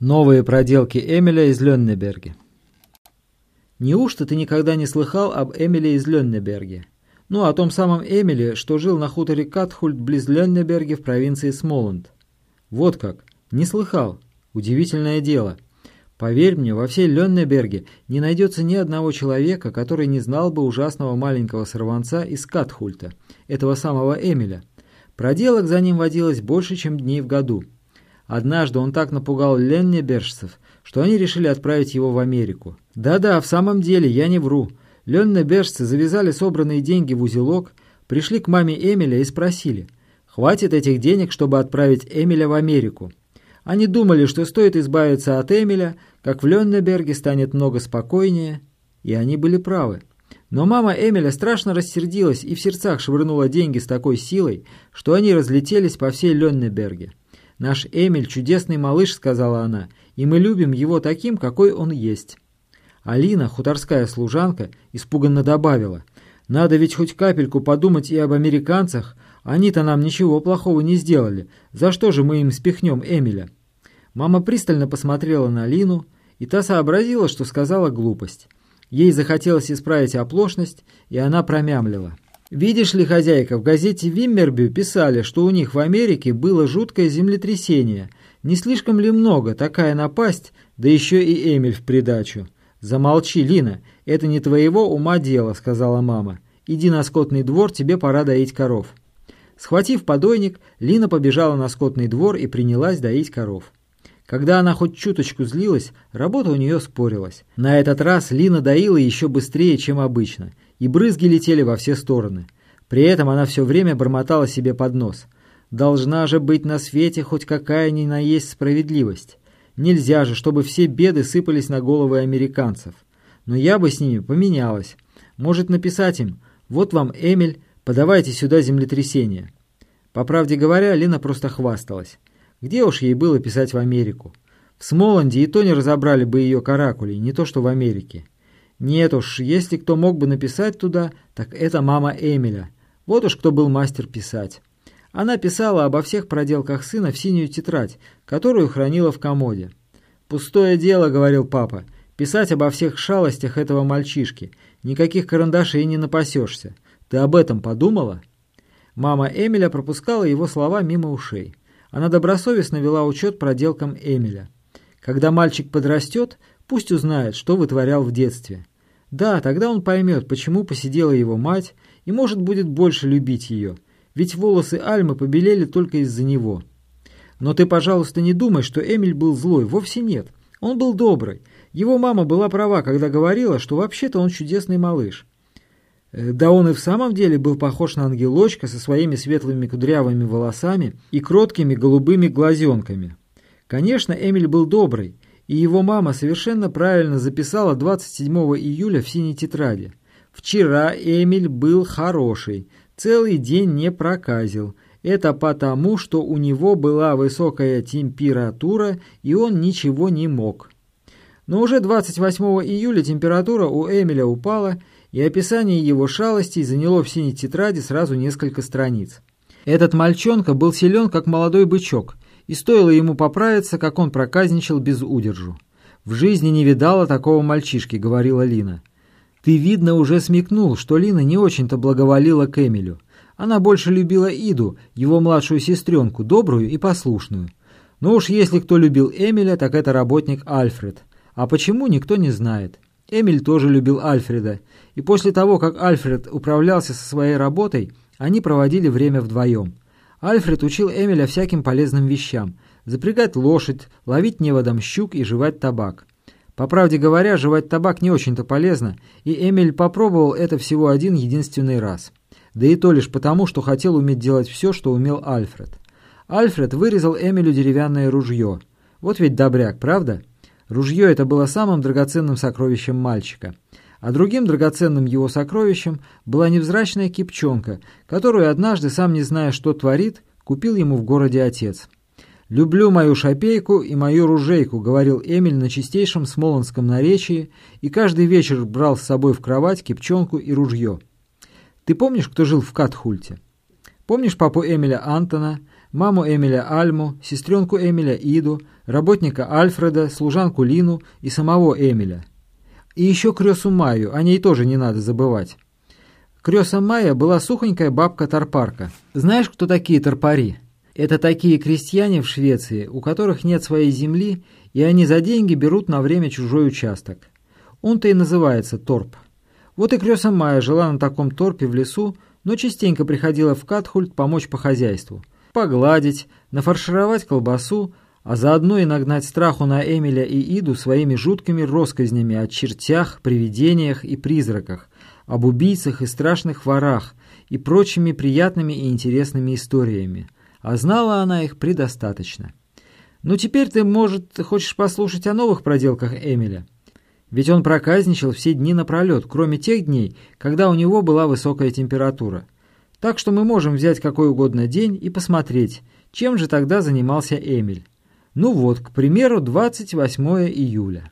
Новые проделки Эмиля из Леннеберге. Неужто ты никогда не слыхал об Эмиле из Леннеберге? Ну, о том самом Эмиле, что жил на хуторе Катхульт близ Леннеберге в провинции Смоланд. Вот как. Не слыхал. Удивительное дело. Поверь мне, во всей Леннеберге не найдется ни одного человека, который не знал бы ужасного маленького сорванца из Катхульта, этого самого Эмиля. Проделок за ним водилось больше, чем дней в году. Однажды он так напугал леннебержцев, что они решили отправить его в Америку. Да-да, в самом деле, я не вру. Леннебержцы завязали собранные деньги в узелок, пришли к маме Эмиля и спросили, хватит этих денег, чтобы отправить Эмиля в Америку. Они думали, что стоит избавиться от Эмиля, как в Леннеберге станет много спокойнее, и они были правы. Но мама Эмиля страшно рассердилась и в сердцах швырнула деньги с такой силой, что они разлетелись по всей Леннеберге. «Наш Эмиль – чудесный малыш», – сказала она, – «и мы любим его таким, какой он есть». Алина, хуторская служанка, испуганно добавила, «Надо ведь хоть капельку подумать и об американцах. Они-то нам ничего плохого не сделали. За что же мы им спихнем Эмиля?» Мама пристально посмотрела на Алину, и та сообразила, что сказала глупость. Ей захотелось исправить оплошность, и она промямлила. Видишь ли, хозяйка, в газете «Виммербю» писали, что у них в Америке было жуткое землетрясение. Не слишком ли много, такая напасть, да еще и Эмиль в придачу? «Замолчи, Лина, это не твоего ума дело», — сказала мама. «Иди на скотный двор, тебе пора доить коров». Схватив подойник, Лина побежала на скотный двор и принялась доить коров. Когда она хоть чуточку злилась, работа у нее спорилась. На этот раз Лина доила еще быстрее, чем обычно — и брызги летели во все стороны. При этом она все время бормотала себе под нос. «Должна же быть на свете хоть какая ни на есть справедливость. Нельзя же, чтобы все беды сыпались на головы американцев. Но я бы с ними поменялась. Может написать им «Вот вам, Эмиль, подавайте сюда землетрясение». По правде говоря, Лена просто хвасталась. Где уж ей было писать в Америку? В Смоланде и то не разобрали бы ее каракулей, не то что в Америке. Нет уж, если кто мог бы написать туда, так это мама Эмиля. Вот уж кто был мастер писать. Она писала обо всех проделках сына в синюю тетрадь, которую хранила в комоде. «Пустое дело», — говорил папа, — «писать обо всех шалостях этого мальчишки. Никаких карандашей не напасешься. Ты об этом подумала?» Мама Эмиля пропускала его слова мимо ушей. Она добросовестно вела учет проделкам Эмиля. Когда мальчик подрастет, пусть узнает, что вытворял в детстве. Да, тогда он поймет, почему посидела его мать, и, может, будет больше любить ее, ведь волосы Альмы побелели только из-за него. Но ты, пожалуйста, не думай, что Эмиль был злой, вовсе нет. Он был добрый. Его мама была права, когда говорила, что вообще-то он чудесный малыш. Э, да он и в самом деле был похож на ангелочка со своими светлыми кудрявыми волосами и кроткими голубыми глазенками. Конечно, Эмиль был добрый, и его мама совершенно правильно записала 27 июля в синей тетради. «Вчера Эмиль был хороший, целый день не проказил. Это потому, что у него была высокая температура, и он ничего не мог». Но уже 28 июля температура у Эмиля упала, и описание его шалостей заняло в синей тетради сразу несколько страниц. Этот мальчонка был силен, как молодой бычок – и стоило ему поправиться, как он проказничал без удержу. «В жизни не видала такого мальчишки», — говорила Лина. «Ты, видно, уже смекнул, что Лина не очень-то благоволила к Эмилю. Она больше любила Иду, его младшую сестренку, добрую и послушную. Но уж если кто любил Эмиля, так это работник Альфред. А почему, никто не знает. Эмиль тоже любил Альфреда, и после того, как Альфред управлялся со своей работой, они проводили время вдвоем. Альфред учил Эмиля всяким полезным вещам – запрягать лошадь, ловить неводом щук и жевать табак. По правде говоря, жевать табак не очень-то полезно, и Эмиль попробовал это всего один единственный раз. Да и то лишь потому, что хотел уметь делать все, что умел Альфред. Альфред вырезал Эмилю деревянное ружье. Вот ведь добряк, правда? Ружье это было самым драгоценным сокровищем мальчика – а другим драгоценным его сокровищем была невзрачная кипчонка, которую однажды, сам не зная, что творит, купил ему в городе отец. «Люблю мою шапейку и мою ружейку», — говорил Эмиль на чистейшем смолонском наречии, и каждый вечер брал с собой в кровать кипчонку и ружье. «Ты помнишь, кто жил в Катхульте? Помнишь папу Эмиля Антона, маму Эмиля Альму, сестренку Эмиля Иду, работника Альфреда, служанку Лину и самого Эмиля. И еще кресу Майю, о ней тоже не надо забывать. Креса Майя была сухонькая бабка-тарпарка. Знаешь, кто такие тарпари? Это такие крестьяне в Швеции, у которых нет своей земли, и они за деньги берут на время чужой участок. Он-то и называется торп. Вот и Крёса Майя жила на таком торпе в лесу, но частенько приходила в Катхульт помочь по хозяйству. Погладить, нафаршировать колбасу, а заодно и нагнать страху на Эмиля и Иду своими жуткими россказнями о чертях, привидениях и призраках, об убийцах и страшных ворах и прочими приятными и интересными историями. А знала она их предостаточно. Ну теперь ты, может, хочешь послушать о новых проделках Эмиля? Ведь он проказничал все дни напролет, кроме тех дней, когда у него была высокая температура. Так что мы можем взять какой угодно день и посмотреть, чем же тогда занимался Эмиль. Ну вот, к примеру, 28 июля.